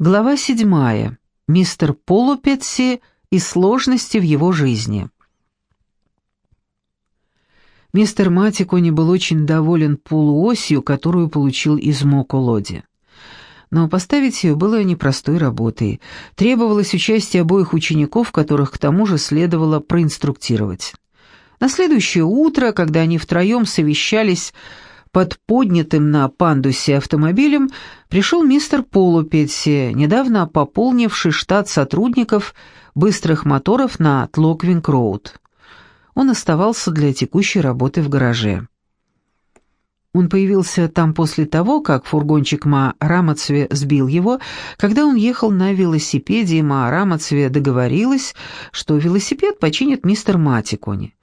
Глава седьмая. Мистер Полупетси и сложности в его жизни. Мистер Матикони был очень доволен полуосью, которую получил из Моколоди. Но поставить ее было непростой работой. Требовалось участие обоих учеников, которых к тому же следовало проинструктировать. На следующее утро, когда они втроем совещались под поднятым на пандусе автомобилем пришел мистер Полопетси, недавно пополнивший штат сотрудников быстрых моторов на Тлоквенг-Роуд. Он оставался для текущей работы в гараже. Он появился там после того, как фургончик мма Рамотсве сбил его, когда он ехал на велосипеде, и мма Рамотсве договорилась, что велосипед починит мистер Матекони.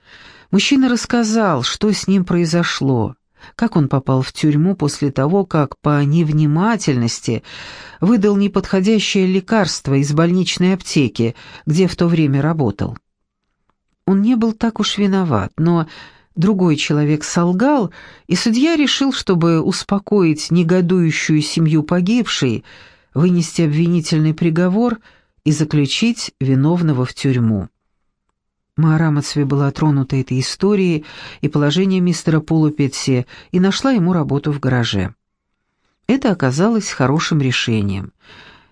Мужчина рассказал, что с ним произошло как он попал в тюрьму после того, как по невнимательности выдал неподходящее лекарство из больничной аптеки, где в то время работал. Он не был так уж виноват, но другой человек солгал, и судья решил, чтобы успокоить негодующую семью погибшей, вынести обвинительный приговор и заключить виновного в тюрьму. Маарамацве была тронута этой историей и положением мистера Полупетси и нашла ему работу в гараже. Это оказалось хорошим решением.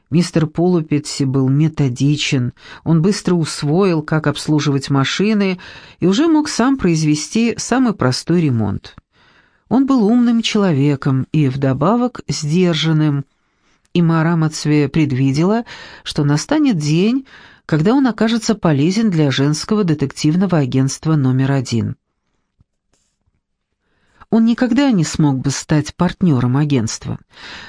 Мистер Полупетси был методичен, он быстро усвоил, как обслуживать машины и уже мог сам произвести самый простой ремонт. Он был умным человеком и вдобавок сдержанным, и Маарамацве предвидела, что настанет день, когда он окажется полезен для женского детективного агентства номер один. Он никогда не смог бы стать партнером агентства.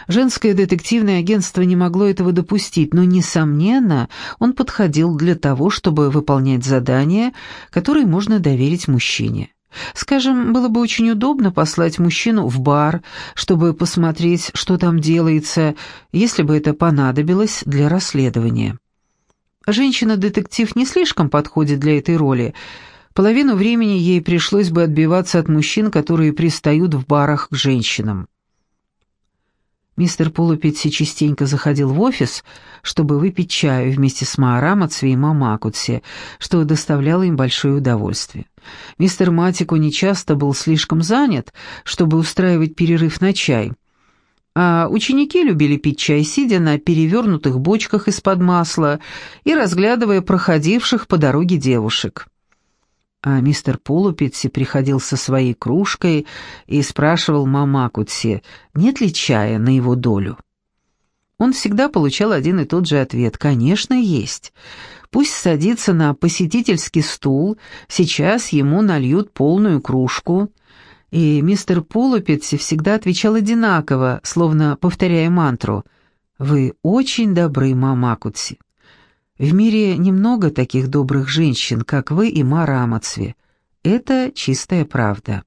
Женское детективное агентство не могло этого допустить, но, несомненно, он подходил для того, чтобы выполнять задания, которые можно доверить мужчине. Скажем, было бы очень удобно послать мужчину в бар, чтобы посмотреть, что там делается, если бы это понадобилось для расследования. Женщина-детектив не слишком подходит для этой роли. Половину времени ей пришлось бы отбиваться от мужчин, которые пристают в барах к женщинам. Мистер Полупетси частенько заходил в офис, чтобы выпить чаю вместе с Маарамацви и Мамакутси, что доставляло им большое удовольствие. Мистер Матико нечасто был слишком занят, чтобы устраивать перерыв на чай — а ученики любили пить чай, сидя на перевернутых бочках из-под масла и разглядывая проходивших по дороге девушек. А мистер Полупетси приходил со своей кружкой и спрашивал Мамакутси, нет ли чая на его долю. Он всегда получал один и тот же ответ «Конечно, есть». Пусть садится на посетительский стул, сейчас ему нальют полную кружку – и мистер Полупетси всегда отвечал одинаково, словно повторяя мантру «Вы очень добры, Мамакутси». В мире немного таких добрых женщин, как вы и Мара Амацве. Это чистая правда.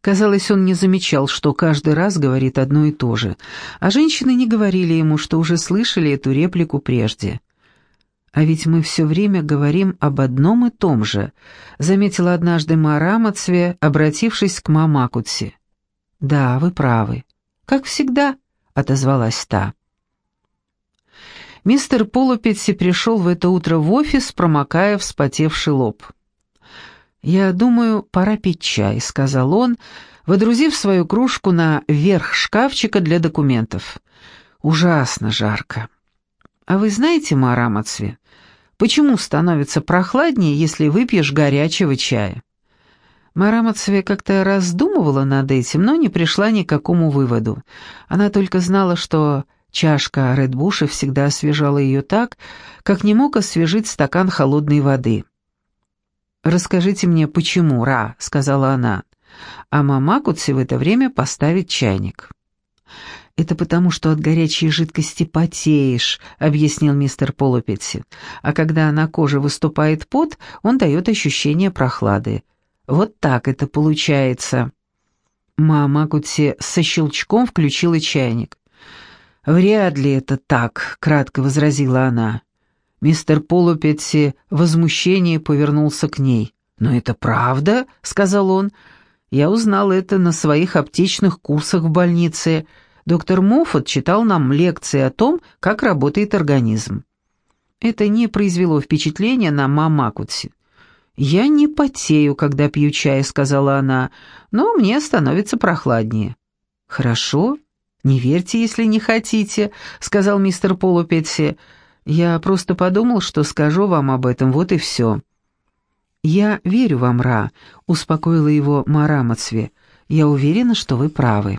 Казалось, он не замечал, что каждый раз говорит одно и то же, а женщины не говорили ему, что уже слышали эту реплику прежде. «А ведь мы все время говорим об одном и том же», — заметила однажды Марамацве, обратившись к Мамакутси. «Да, вы правы. Как всегда», — отозвалась та. Мистер Полупетси пришел в это утро в офис, промокая вспотевший лоб. «Я думаю, пора пить чай», — сказал он, водрузив свою кружку на верх шкафчика для документов. «Ужасно жарко». «А вы знаете, Марамацве, Почему становится прохладнее, если выпьешь горячего чая? Марамацве как-то раздумывала над этим, но не пришла ни к какому выводу. Она только знала, что чашка Редбуша всегда освежала ее так, как не мог освежить стакан холодной воды. «Расскажите мне, почему, Ра?» — сказала она. А Мамакутси в это время поставит чайник. «Это потому, что от горячей жидкости потеешь», — объяснил мистер Полупетси. «А когда на коже выступает пот, он дает ощущение прохлады. Вот так это получается». Мама Кутси со щелчком включила чайник. «Вряд ли это так», — кратко возразила она. Мистер Полупетси в возмущении повернулся к ней. «Но это правда?» — сказал он. «Я узнал это на своих аптечных курсах в больнице. Доктор Моффат читал нам лекции о том, как работает организм. Это не произвело впечатления на Мамакутси. «Я не потею, когда пью чай», — сказала она, — «но мне становится прохладнее». «Хорошо, не верьте, если не хотите», — сказал мистер Полупетси. «Я просто подумал, что скажу вам об этом, вот и все». «Я верю вам, Ра», — успокоила его Марамацве. «Я уверена, что вы правы».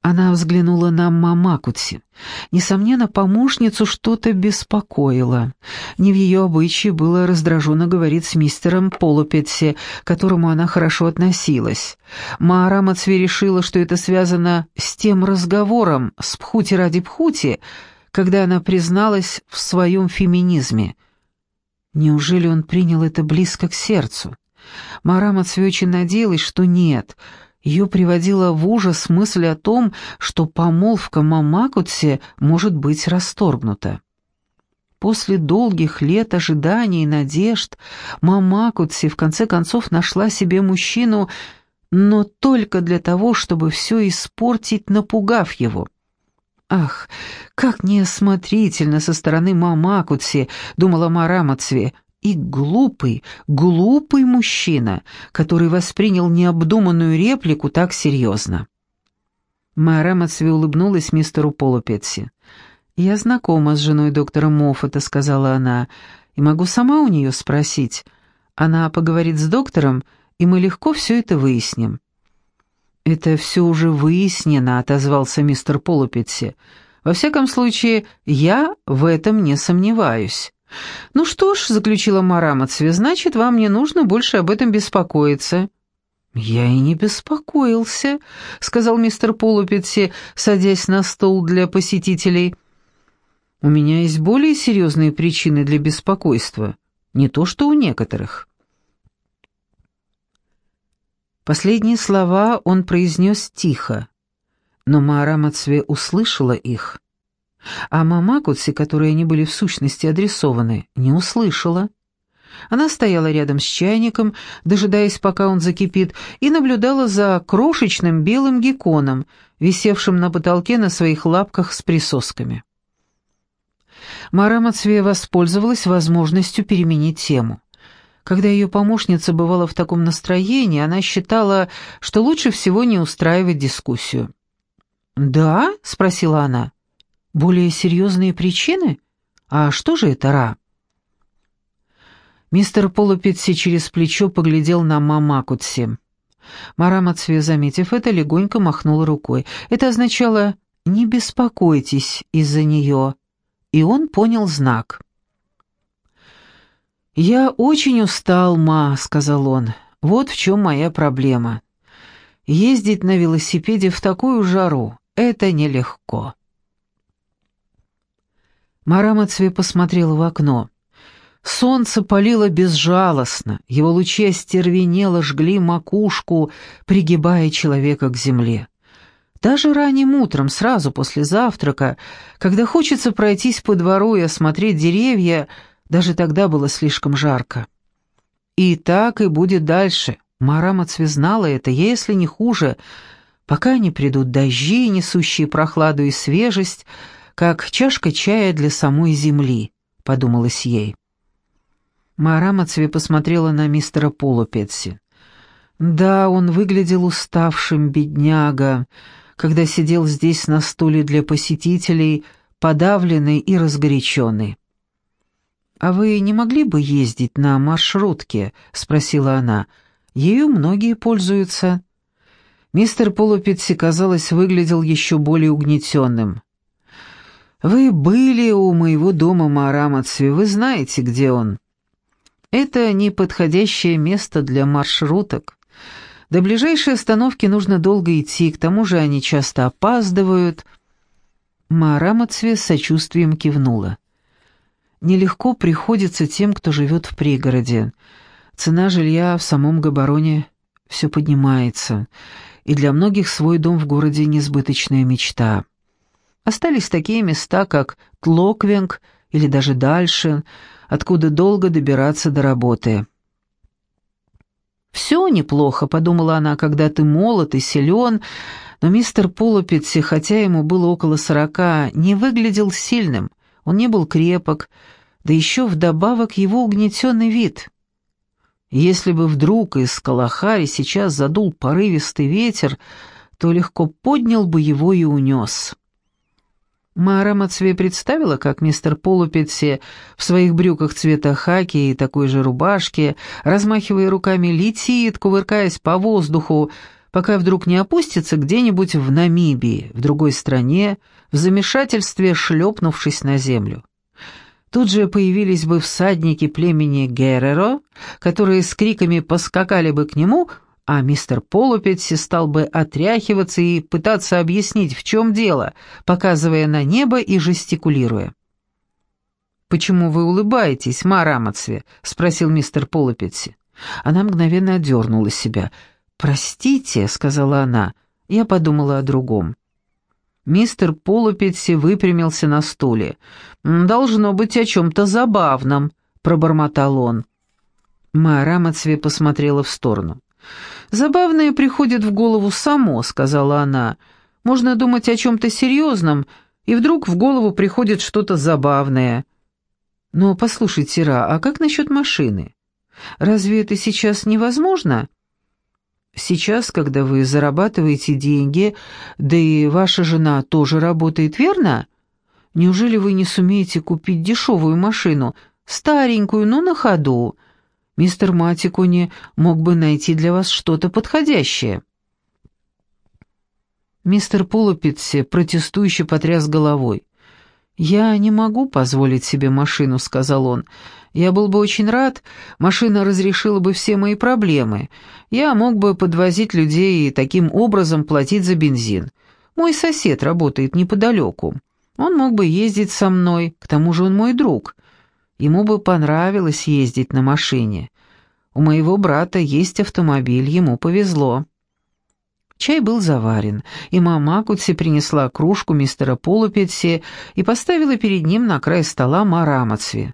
Она взглянула на Мамакутси. Несомненно, помощницу что-то беспокоило. Не в ее обычае было раздраженно говорить с мистером Полупетси, к которому она хорошо относилась. Маарамацви решила, что это связано с тем разговором с Пхути ради Пхути, когда она призналась в своем феминизме. Неужели он принял это близко к сердцу? Маарамацви очень надеялась, что нет — ее приводила в ужас мысль о том, что помолвка Мамакутсе может быть расторгнута. После долгих лет ожиданий и надежд Мамакутси в конце концов нашла себе мужчину, но только для того, чтобы все испортить, напугав его. «Ах, как неосмотрительно со стороны Мамакутси», — думала Марамацве, — и глупый, глупый мужчина, который воспринял необдуманную реплику так серьезно. Мэра Мацви улыбнулась мистеру Полупетси. «Я знакома с женой доктора Моффата», — сказала она, — «и могу сама у нее спросить. Она поговорит с доктором, и мы легко все это выясним». «Это все уже выяснено», — отозвался мистер Полупетси. «Во всяком случае, я в этом не сомневаюсь». «Ну что ж», — заключила Марамацве, — «значит, вам не нужно больше об этом беспокоиться». «Я и не беспокоился», — сказал мистер Полупетси, садясь на стол для посетителей. «У меня есть более серьезные причины для беспокойства, не то что у некоторых». Последние слова он произнес тихо, но Маарамацве услышала их а Мамакутси, которой они были в сущности адресованы, не услышала. Она стояла рядом с чайником, дожидаясь, пока он закипит, и наблюдала за крошечным белым гекконом, висевшим на потолке на своих лапках с присосками. Мара Мацвея воспользовалась возможностью переменить тему. Когда ее помощница бывала в таком настроении, она считала, что лучше всего не устраивать дискуссию. «Да?» — спросила она. Более серьезные причины? А что же это, Ра? Мистер Полупетси через плечо поглядел на Мамакутси. Марамацве, заметив это, легонько махнул рукой. Это означало «не беспокойтесь из-за нее». И он понял знак. «Я очень устал, ма», — сказал он. «Вот в чем моя проблема. Ездить на велосипеде в такую жару — это нелегко». Марамацве посмотрела в окно. Солнце палило безжалостно, его лучи остервенело жгли макушку, пригибая человека к земле. Даже ранним утром, сразу после завтрака, когда хочется пройтись по двору и осмотреть деревья, даже тогда было слишком жарко. И так и будет дальше. Марамацве знала это, если не хуже, пока не придут дожди, несущие прохладу и свежесть, как чашка чая для самой земли», — подумалось ей. Марамацве посмотрела на мистера Полупетси. Да, он выглядел уставшим, бедняга, когда сидел здесь на стуле для посетителей, подавленный и разгоряченный. «А вы не могли бы ездить на маршрутке?» — спросила она. «Ею многие пользуются». Мистер Полупетси, казалось, выглядел еще более угнетенным. «Вы были у моего дома, Марамацви, вы знаете, где он». «Это неподходящее место для маршруток. До ближайшей остановки нужно долго идти, к тому же они часто опаздывают». Марамацви с сочувствием кивнула. «Нелегко приходится тем, кто живет в пригороде. Цена жилья в самом Габароне все поднимается, и для многих свой дом в городе — несбыточная мечта». Остались такие места, как Тлоквинг или даже дальше, откуда долго добираться до работы. «Все неплохо», — подумала она, — «когда ты молод и силен», но мистер Полупетси, хотя ему было около сорока, не выглядел сильным, он не был крепок, да еще вдобавок его угнетенный вид. Если бы вдруг из Калахари сейчас задул порывистый ветер, то легко поднял бы его и унес. Мара Мацвей представила, как мистер Полупетси в своих брюках цвета хаки и такой же рубашке, размахивая руками, летит, кувыркаясь по воздуху, пока вдруг не опустится где-нибудь в Намибии, в другой стране, в замешательстве шлепнувшись на землю. Тут же появились бы всадники племени Герреро, которые с криками поскакали бы к нему, а мистер Полупетси стал бы отряхиваться и пытаться объяснить, в чем дело, показывая на небо и жестикулируя. «Почему вы улыбаетесь, Ма Рамацве?» — спросил мистер Полупетси. Она мгновенно отдернула себя — «Простите», — сказала она, — я подумала о другом. Мистер Полупетси выпрямился на стуле. «Должно быть о чем-то забавном», — пробормотал он. Майра Мацве посмотрела в сторону. «Забавное приходит в голову само», — сказала она. «Можно думать о чем-то серьезном, и вдруг в голову приходит что-то забавное». «Но послушайте, Ра, а как насчет машины? Разве это сейчас невозможно?» Сейчас, когда вы зарабатываете деньги, да и ваша жена тоже работает, верно? Неужели вы не сумеете купить дешевую машину, старенькую, но на ходу? Мистер Матикуни мог бы найти для вас что-то подходящее». Мистер Полупитси протестующе потряс головой. «Я не могу позволить себе машину», — сказал он. Я был бы очень рад, машина разрешила бы все мои проблемы. Я мог бы подвозить людей и таким образом платить за бензин. Мой сосед работает неподалеку. Он мог бы ездить со мной, к тому же он мой друг. Ему бы понравилось ездить на машине. У моего брата есть автомобиль, ему повезло. Чай был заварен, и мама Кутси принесла кружку мистера Полупетси и поставила перед ним на край стола Марамацви.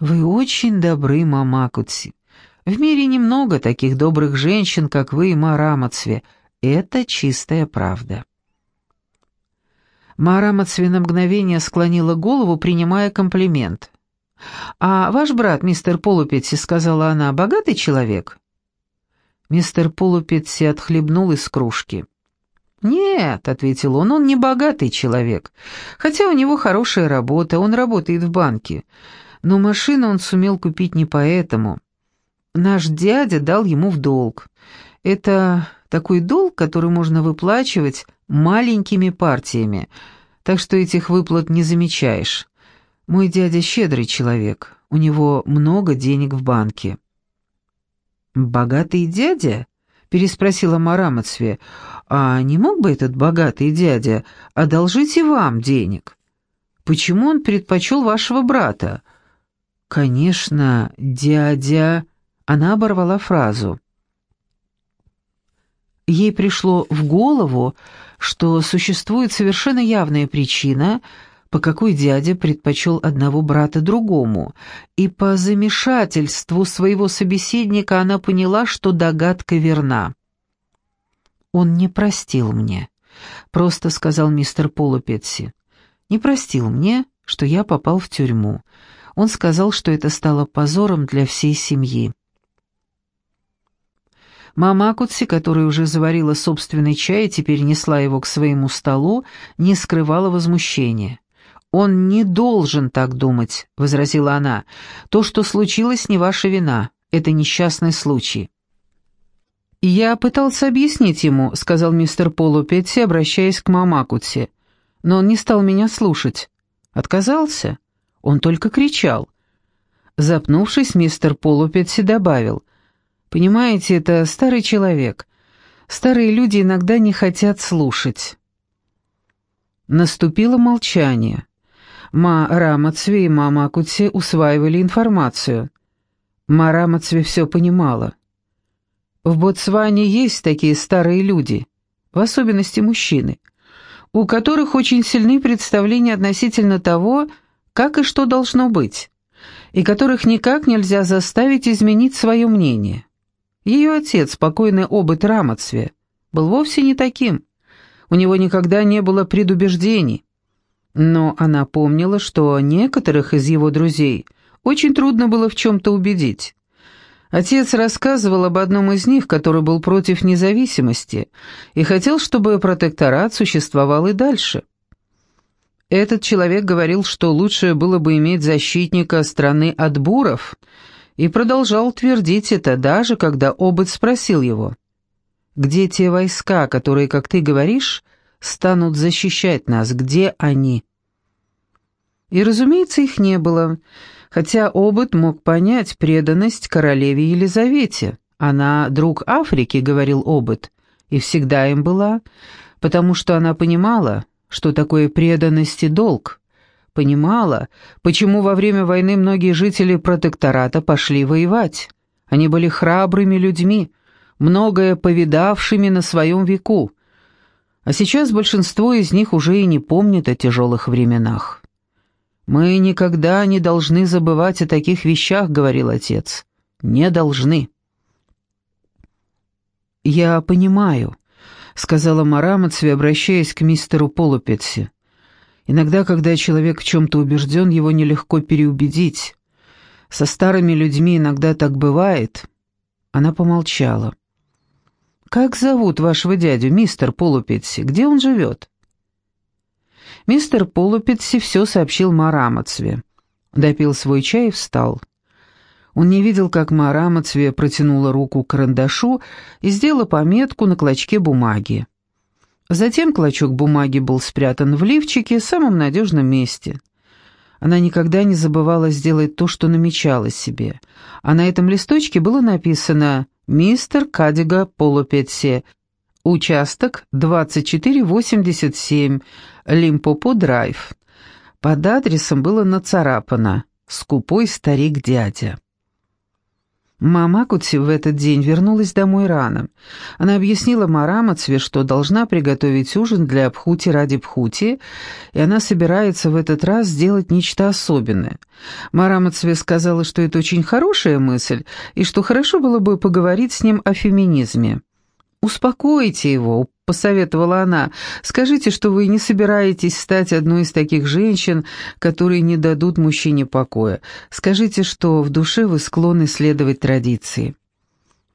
«Вы очень добры, мама Кутси. В мире немного таких добрых женщин, как вы, Марамацве. Это чистая правда». Марамацве на мгновение склонила голову, принимая комплимент. «А ваш брат, мистер Полупетси, — сказала она, — богатый человек?» Мистер Полупетси отхлебнул из кружки. «Нет», — ответил он, — «он не богатый человек. Хотя у него хорошая работа, он работает в банке. Но машину он сумел купить не поэтому. Наш дядя дал ему в долг. Это такой долг, который можно выплачивать маленькими партиями, так что этих выплат не замечаешь. Мой дядя щедрый человек, у него много денег в банке». «Богатый дядя?» — переспросила Марамацве. «А не мог бы этот богатый дядя одолжить и вам денег? Почему он предпочел вашего брата? «Конечно, дядя...» Она оборвала фразу. Ей пришло в голову, что существует совершенно явная причина, по какой дядя предпочел одного брата другому, и по замешательству своего собеседника она поняла, что догадка верна. «Он не простил мне», — просто сказал мистер Полупетси. «Не простил мне, что я попал в тюрьму. Он сказал, что это стало позором для всей семьи. Мама Акутси, которая уже заварила собственный чай и теперь несла его к своему столу, не скрывала возмущения. «Он не должен так думать», — возразила она. «То, что случилось, не ваша вина. Это несчастный случай». «Я пытался объяснить ему», — сказал мистер Полу Петти, обращаясь к Мамакутси. «Но он не стал меня слушать. Отказался?» Он только кричал. Запнувшись, мистер Полупетси добавил. «Понимаете, это старый человек. Старые люди иногда не хотят слушать». Наступило молчание. Ма Рамацви и Мама Акутси усваивали информацию. Ма Рамацви все понимала. В Ботсване есть такие старые люди, в особенности мужчины, у которых очень сильны представления относительно того, как и что должно быть, и которых никак нельзя заставить изменить свое мнение. Ее отец, покойный Обыт Рамацве, был вовсе не таким. У него никогда не было предубеждений. Но она помнила, что некоторых из его друзей очень трудно было в чем-то убедить. Отец рассказывал об одном из них, который был против независимости и хотел, чтобы протекторат существовал и дальше. Этот человек говорил, что лучше было бы иметь защитника страны от буров, и продолжал твердить это, даже когда Обыт спросил его, «Где те войска, которые, как ты говоришь, станут защищать нас? Где они?» И, разумеется, их не было, хотя Обыт мог понять преданность королеве Елизавете. «Она друг Африки», — говорил Обыт, — «и всегда им была, потому что она понимала, что такое преданность и долг. Понимала, почему во время войны многие жители протектората пошли воевать. Они были храбрыми людьми, многое повидавшими на своем веку. А сейчас большинство из них уже и не помнит о тяжелых временах. «Мы никогда не должны забывать о таких вещах», — говорил отец. «Не должны». «Я понимаю», — сказала Марамацви, обращаясь к мистеру Полупетси. «Иногда, когда человек в чем-то убежден, его нелегко переубедить. Со старыми людьми иногда так бывает». Она помолчала. «Как зовут вашего дядю, мистер Полупетси? Где он живет?» Мистер Полупетси все сообщил Марамацве. Допил свой чай и встал. Он не видел, как Марамацве протянула руку к карандашу и сделала пометку на клочке бумаги. Затем клочок бумаги был спрятан в лифчике самом надежном месте. Она никогда не забывала сделать то, что намечала себе. А на этом листочке было написано «Мистер Кадига Полупетси, участок 2487, Лимпопо-драйв». Под адресом было нацарапано «Скупой старик-дядя». Мама Кутси в этот день вернулась домой рано. Она объяснила Марамацве, что должна приготовить ужин для Пхути ради Пхути, и она собирается в этот раз сделать нечто особенное. Марамацве сказала, что это очень хорошая мысль, и что хорошо было бы поговорить с ним о феминизме. «Успокойте его», — посоветовала она. «Скажите, что вы не собираетесь стать одной из таких женщин, которые не дадут мужчине покоя. Скажите, что в душе вы склонны следовать традиции».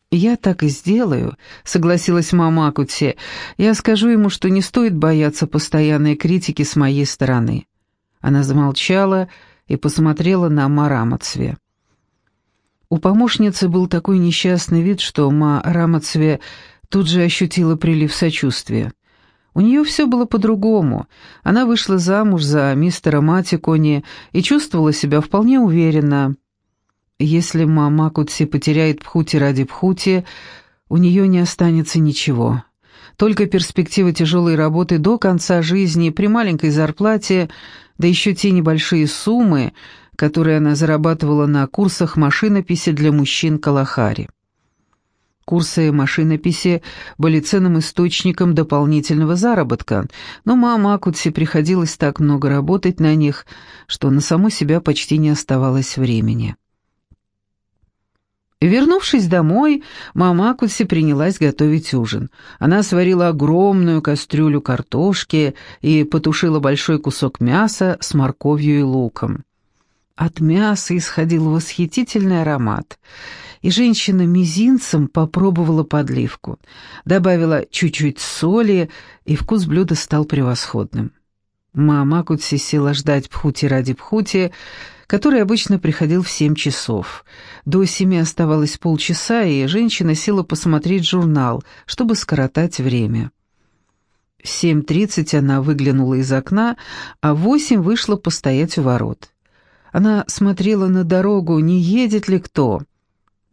«Я так и сделаю», — согласилась мама Акути. «Я скажу ему, что не стоит бояться постоянной критики с моей стороны». Она замолчала и посмотрела на Марамацве. У помощницы был такой несчастный вид, что Ма тут же ощутила прилив сочувствия. У нее все было по-другому. Она вышла замуж за мистера Матикони и чувствовала себя вполне уверенно. Если мама Кутси потеряет Пхути ради Пхути, у нее не останется ничего. Только перспектива тяжелой работы до конца жизни при маленькой зарплате, да еще те небольшие суммы, которые она зарабатывала на курсах машинописи для мужчин Калахари. Курсы машинописи были ценным источником дополнительного заработка, но мама Акутси приходилось так много работать на них, что на саму себя почти не оставалось времени. Вернувшись домой, мама Акутси принялась готовить ужин. Она сварила огромную кастрюлю картошки и потушила большой кусок мяса с морковью и луком. От мяса исходил восхитительный аромат — и женщина мизинцем попробовала подливку, добавила чуть-чуть соли, и вкус блюда стал превосходным. Мама Кутси села ждать Пхути ради Пхути, который обычно приходил в семь часов. До семи оставалось полчаса, и женщина села посмотреть журнал, чтобы скоротать время. В семь тридцать она выглянула из окна, а в восемь вышла постоять у ворот. Она смотрела на дорогу, не едет ли кто.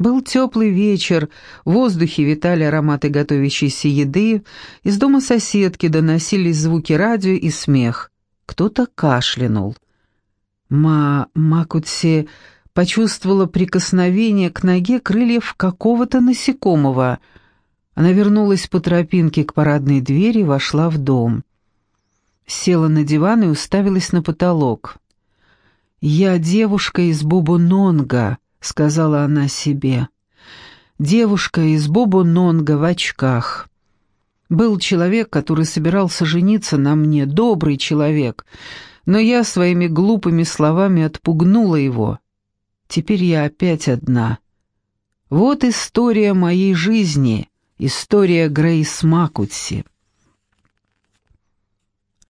Был теплый вечер, в воздухе витали ароматы готовящейся еды, из дома соседки доносились звуки радио и смех. Кто-то кашлянул. Ма Макутси почувствовала прикосновение к ноге крыльев какого-то насекомого. Она вернулась по тропинке к парадной двери и вошла в дом. Села на диван и уставилась на потолок. «Я девушка из Бубунонга», сказала она себе. девушка из Бобо-Нонга в очках. Был человек, который собирался жениться на мне, добрый человек, но я своими глупыми словами отпугнула его. Теперь я опять одна. Вот история моей жизни, история Грейс Макутси.